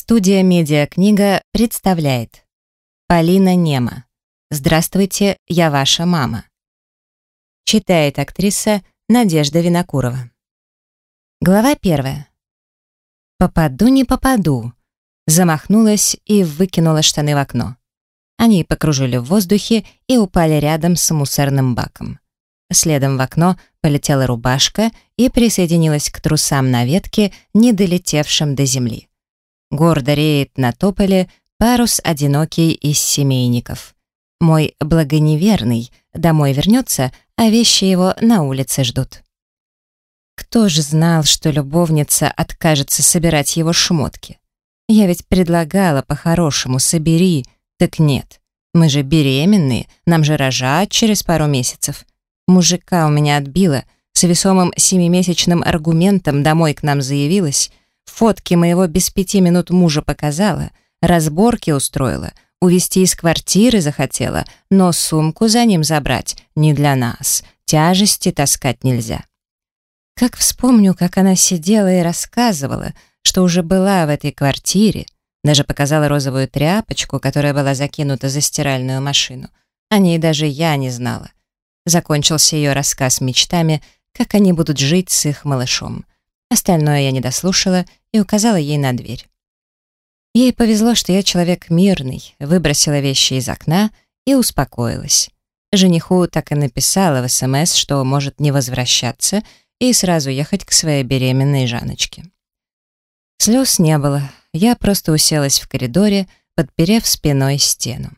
Студия «Медиакнига» представляет Полина Нема «Здравствуйте, я ваша мама» Читает актриса Надежда Винокурова Глава первая «Попаду, не попаду» Замахнулась и выкинула штаны в окно. Они покружили в воздухе и упали рядом с мусорным баком. Следом в окно полетела рубашка и присоединилась к трусам на ветке, не долетевшим до земли. Гордо реет на тополе парус одинокий из семейников. Мой благоневерный домой вернется, а вещи его на улице ждут. Кто же знал, что любовница откажется собирать его шмотки? Я ведь предлагала по-хорошему, собери, так нет. Мы же беременные, нам же рожать через пару месяцев. Мужика у меня отбила, с весомым семимесячным аргументом домой к нам заявилась, Фотки моего без пяти минут мужа показала, разборки устроила, увезти из квартиры захотела, но сумку за ним забрать не для нас, тяжести таскать нельзя. Как вспомню, как она сидела и рассказывала, что уже была в этой квартире, даже показала розовую тряпочку, которая была закинута за стиральную машину. О ней даже я не знала. Закончился ее рассказ мечтами, как они будут жить с их малышом. Остальное я не дослушала и указала ей на дверь. Ей повезло, что я человек мирный, выбросила вещи из окна и успокоилась. Жениху так и написала в СМС, что может не возвращаться и сразу ехать к своей беременной Жаночке. Слез не было, я просто уселась в коридоре, подперев спиной стену.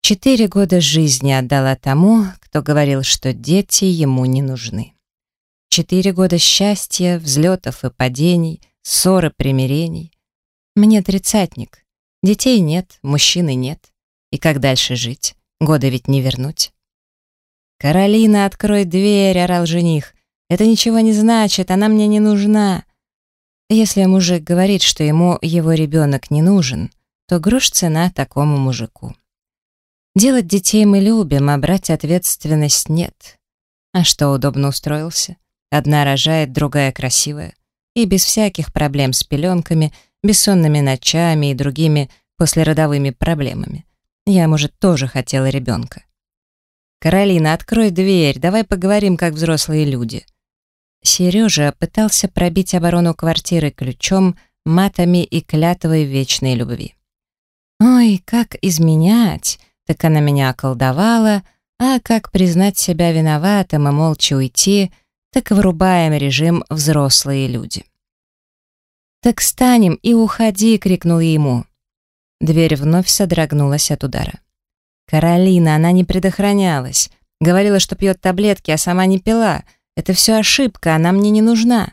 Четыре года жизни отдала тому, кто говорил, что дети ему не нужны. Четыре года счастья, взлетов и падений, ссоры, примирений. Мне тридцатник. Детей нет, мужчины нет. И как дальше жить? Годы ведь не вернуть. «Каролина, открой дверь!» — орал жених. «Это ничего не значит, она мне не нужна». Если мужик говорит, что ему его ребенок не нужен, то грош цена такому мужику. Делать детей мы любим, а брать ответственность нет. А что, удобно устроился? Одна рожает, другая красивая. И без всяких проблем с пеленками, бессонными ночами и другими послеродовыми проблемами. Я, может, тоже хотела ребенка. «Каролина, открой дверь, давай поговорим, как взрослые люди». Сережа пытался пробить оборону квартиры ключом, матами и клятвой вечной любви. «Ой, как изменять!» Так она меня околдовала, а как признать себя виноватым и молча уйти — так вырубаем режим «взрослые люди». «Так станем и уходи!» — крикнул ему. Дверь вновь содрогнулась от удара. «Каролина, она не предохранялась. Говорила, что пьет таблетки, а сама не пила. Это все ошибка, она мне не нужна».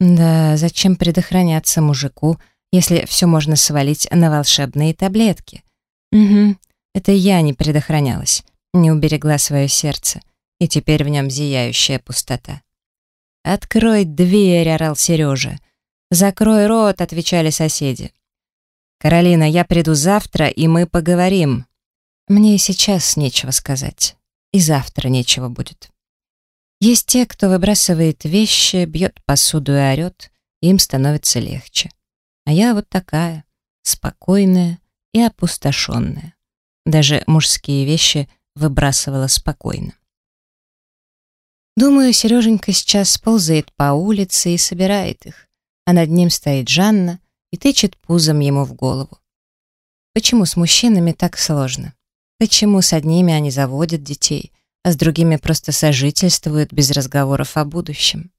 «Да, зачем предохраняться мужику, если все можно свалить на волшебные таблетки?» «Угу, это я не предохранялась, не уберегла свое сердце и теперь в нем зияющая пустота. «Открой дверь!» — орал Сережа. «Закрой рот!» — отвечали соседи. «Каролина, я приду завтра, и мы поговорим». Мне и сейчас нечего сказать. И завтра нечего будет. Есть те, кто выбрасывает вещи, бьет посуду и орет, им становится легче. А я вот такая, спокойная и опустошенная. Даже мужские вещи выбрасывала спокойно. Думаю, Сереженька сейчас ползает по улице и собирает их, а над ним стоит Жанна и тычет пузом ему в голову. Почему с мужчинами так сложно? Почему с одними они заводят детей, а с другими просто сожительствуют без разговоров о будущем?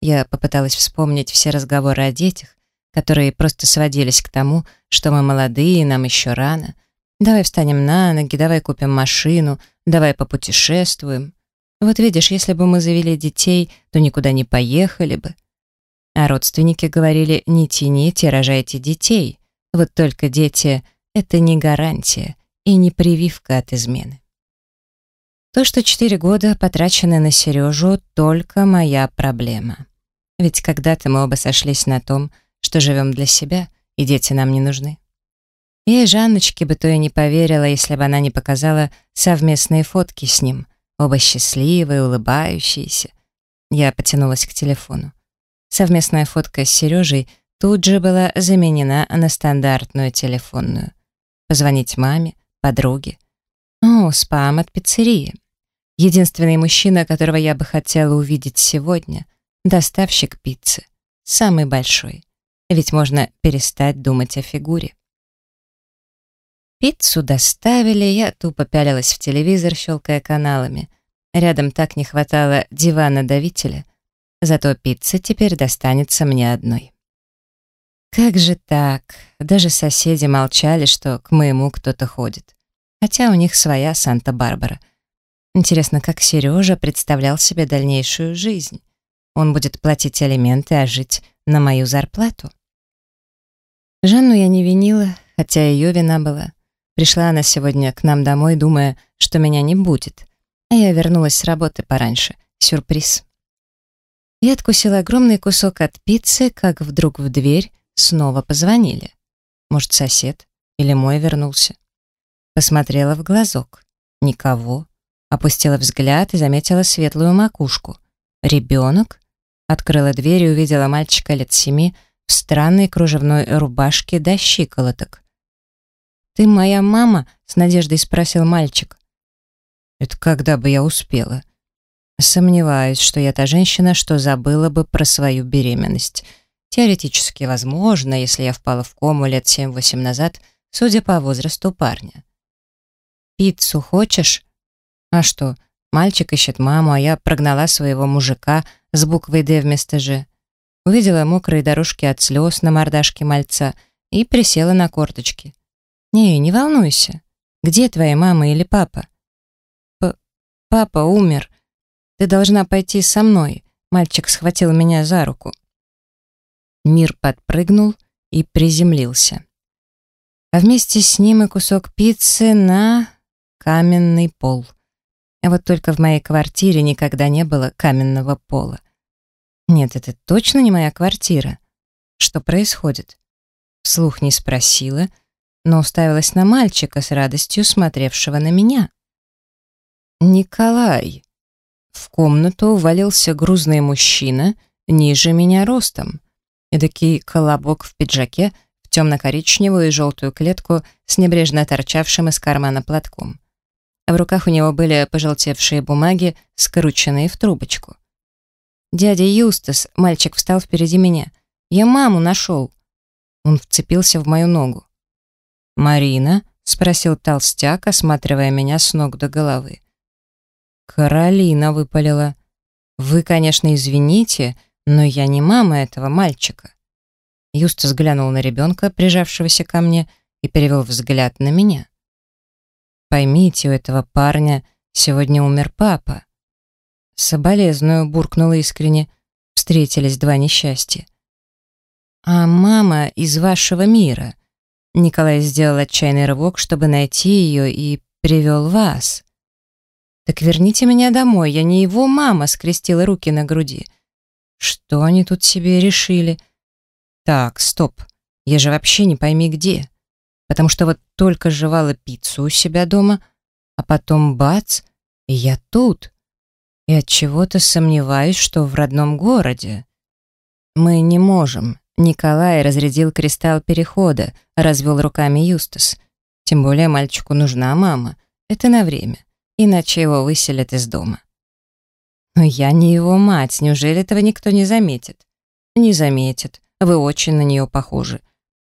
Я попыталась вспомнить все разговоры о детях, которые просто сводились к тому, что мы молодые, нам еще рано. Давай встанем на ноги, давай купим машину, давай попутешествуем. Вот видишь, если бы мы завели детей, то никуда не поехали бы. А родственники говорили, не тяните, рожайте детей. Вот только дети — это не гарантия и не прививка от измены. То, что четыре года потрачены на Сережу, только моя проблема. Ведь когда-то мы оба сошлись на том, что живем для себя, и дети нам не нужны. Я и Жанночке бы то и не поверила, если бы она не показала совместные фотки с ним, Оба счастливые, улыбающиеся. Я потянулась к телефону. Совместная фотка с Сережей тут же была заменена на стандартную телефонную. Позвонить маме, подруге. О, спам от пиццерии. Единственный мужчина, которого я бы хотела увидеть сегодня — доставщик пиццы. Самый большой. Ведь можно перестать думать о фигуре. Пиццу доставили, я тупо пялилась в телевизор, щелкая каналами. Рядом так не хватало дивана-давителя, зато пицца теперь достанется мне одной. Как же так? Даже соседи молчали, что к моему кто-то ходит. Хотя у них своя Санта-Барбара. Интересно, как Сережа представлял себе дальнейшую жизнь? Он будет платить алименты, а жить на мою зарплату? Жанну я не винила, хотя ее вина была. Пришла она сегодня к нам домой, думая, что меня не будет. А я вернулась с работы пораньше. Сюрприз. Я откусила огромный кусок от пиццы, как вдруг в дверь снова позвонили. Может, сосед или мой вернулся. Посмотрела в глазок. Никого. Опустила взгляд и заметила светлую макушку. Ребенок? Открыла дверь и увидела мальчика лет семи в странной кружевной рубашке до щиколоток. «Ты моя мама?» — с надеждой спросил мальчик. «Это когда бы я успела?» Сомневаюсь, что я та женщина, что забыла бы про свою беременность. Теоретически возможно, если я впала в кому лет 7-8 назад, судя по возрасту парня. «Пиццу хочешь?» «А что, мальчик ищет маму, а я прогнала своего мужика с буквой «Д» вместо «Ж». Увидела мокрые дорожки от слез на мордашке мальца и присела на корточки. «Не, не волнуйся. Где твоя мама или папа?» П «Папа умер. Ты должна пойти со мной». Мальчик схватил меня за руку. Мир подпрыгнул и приземлился. А вместе с ним и кусок пиццы на каменный пол. А вот только в моей квартире никогда не было каменного пола. Нет, это точно не моя квартира. Что происходит? Вслух не спросила — но уставилась на мальчика с радостью смотревшего на меня. «Николай!» В комнату валился грузный мужчина, ниже меня ростом. Эдакий колобок в пиджаке, в темно-коричневую и желтую клетку с небрежно торчавшим из кармана платком. В руках у него были пожелтевшие бумаги, скрученные в трубочку. «Дядя Юстас!» — мальчик встал впереди меня. «Я маму нашел!» Он вцепился в мою ногу. «Марина?» — спросил толстяк, осматривая меня с ног до головы. «Каролина», — выпалила. «Вы, конечно, извините, но я не мама этого мальчика». Юстас глянул на ребенка, прижавшегося ко мне, и перевел взгляд на меня. «Поймите, у этого парня сегодня умер папа». Соболезную буркнула искренне. Встретились два несчастья. «А мама из вашего мира», Николай сделал отчаянный рывок, чтобы найти ее, и привел вас. «Так верните меня домой, я не его мама», — скрестила руки на груди. «Что они тут себе решили?» «Так, стоп, я же вообще не пойми где. Потому что вот только жевала пиццу у себя дома, а потом бац, и я тут. И от чего то сомневаюсь, что в родном городе. Мы не можем, Николай разрядил кристалл перехода, развел руками Юстас. Тем более мальчику нужна мама. Это на время. Иначе его выселят из дома. Но я не его мать, неужели этого никто не заметит? Не заметит. Вы очень на нее похожи.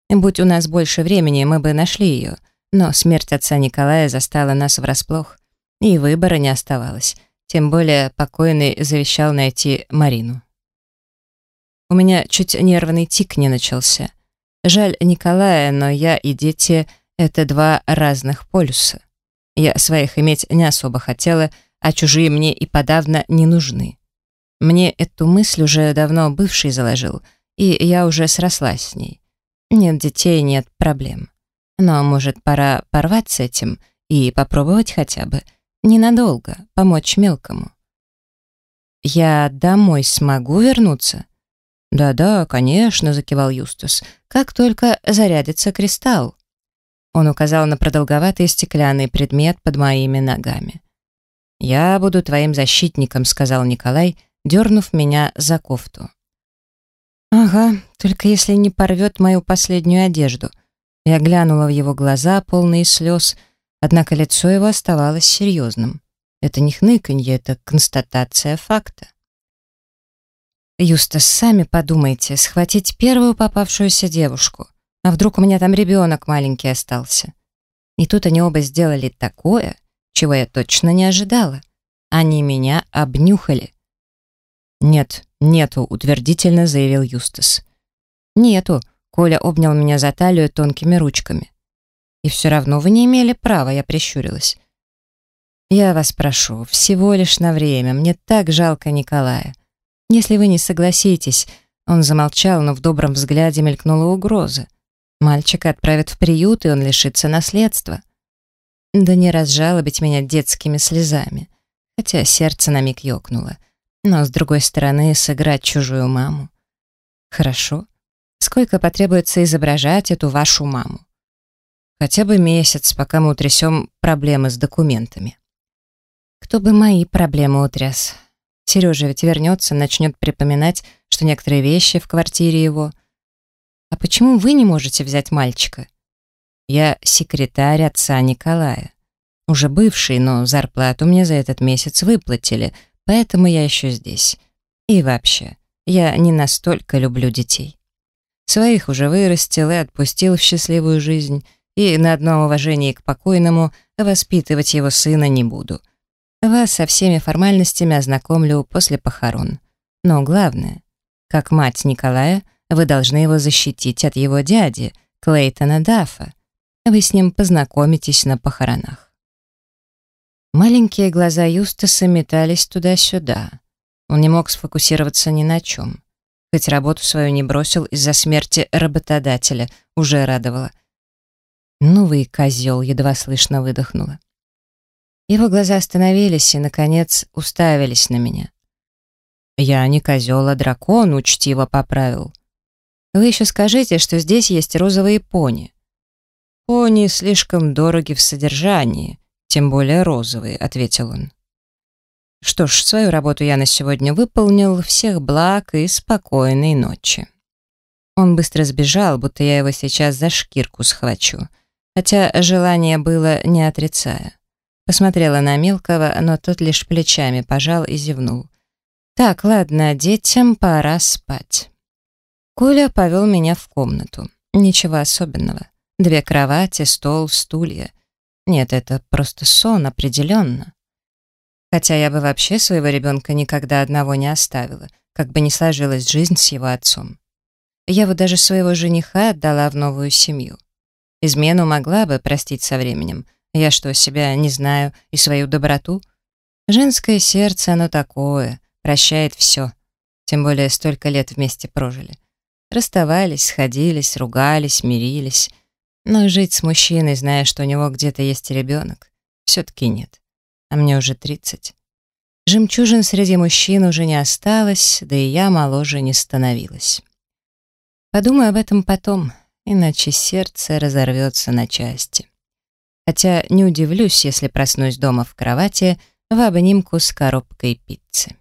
Будь у нас больше времени, мы бы нашли ее. Но смерть отца Николая застала нас врасплох. И выбора не оставалось. Тем более покойный завещал найти Марину. У меня чуть нервный тик не начался. Жаль Николая, но я и дети — это два разных полюса. Я своих иметь не особо хотела, а чужие мне и подавно не нужны. Мне эту мысль уже давно бывший заложил, и я уже срослась с ней. Нет детей, нет проблем. Но, может, пора порвать с этим и попробовать хотя бы ненадолго помочь мелкому. Я домой смогу вернуться? «Да-да, конечно», — закивал Юстус, «как только зарядится кристалл». Он указал на продолговатый стеклянный предмет под моими ногами. «Я буду твоим защитником», — сказал Николай, дернув меня за кофту. Ага, только если не порвет мою последнюю одежду. Я глянула в его глаза, полные слез, однако лицо его оставалось серьезным. Это не хныканье, это констатация факта. Юстас, сами подумайте, схватить первую попавшуюся девушку. А вдруг у меня там ребенок маленький остался? И тут они оба сделали такое, чего я точно не ожидала. Они меня обнюхали. «Нет, нету», — утвердительно заявил Юстас. «Нету», — Коля обнял меня за талию тонкими ручками. «И все равно вы не имели права», — я прищурилась. «Я вас прошу, всего лишь на время, мне так жалко Николая. Если вы не согласитесь...» Он замолчал, но в добром взгляде мелькнула угроза. Мальчика отправят в приют, и он лишится наследства. Да не разжалобить меня детскими слезами. Хотя сердце на миг ёкнуло. Но, с другой стороны, сыграть чужую маму. Хорошо. Сколько потребуется изображать эту вашу маму? Хотя бы месяц, пока мы утрясем проблемы с документами. Кто бы мои проблемы утряс? Сережа ведь вернется, начнет припоминать, что некоторые вещи в квартире его. А почему вы не можете взять мальчика? Я секретарь отца Николая. Уже бывший, но зарплату мне за этот месяц выплатили, поэтому я еще здесь. И вообще, я не настолько люблю детей. Своих уже вырастил и отпустил в счастливую жизнь, и на одном уважении к покойному воспитывать его сына не буду. Вас со всеми формальностями ознакомлю после похорон. Но главное, как мать Николая, вы должны его защитить от его дяди, Клейтона Даффа. Вы с ним познакомитесь на похоронах. Маленькие глаза Юстаса метались туда-сюда. Он не мог сфокусироваться ни на чем. Хоть работу свою не бросил из-за смерти работодателя, уже радовало. «Ну вы, козел!» — едва слышно выдохнула. Его глаза остановились и, наконец, уставились на меня. «Я не козел, а дракон», — учтиво поправил. «Вы еще скажите, что здесь есть розовые пони». «Пони слишком дороги в содержании, тем более розовые», — ответил он. «Что ж, свою работу я на сегодня выполнил, всех благ и спокойной ночи». Он быстро сбежал, будто я его сейчас за шкирку схвачу, хотя желание было не отрицая. Посмотрела на Мелкого, но тот лишь плечами пожал и зевнул. «Так, ладно, детям пора спать». Коля повел меня в комнату. Ничего особенного. Две кровати, стол, стулья. Нет, это просто сон, определенно. Хотя я бы вообще своего ребенка никогда одного не оставила, как бы ни сложилась жизнь с его отцом. Я вот даже своего жениха отдала в новую семью. Измену могла бы простить со временем, я что, себя не знаю и свою доброту? Женское сердце, оно такое, прощает все. Тем более столько лет вместе прожили. Расставались, сходились, ругались, мирились. Но жить с мужчиной, зная, что у него где-то есть ребенок, все-таки нет. А мне уже 30. Жемчужин среди мужчин уже не осталось, да и я моложе не становилась. Подумай об этом потом, иначе сердце разорвется на части хотя не удивлюсь, если проснусь дома в кровати в обнимку с коробкой пиццы.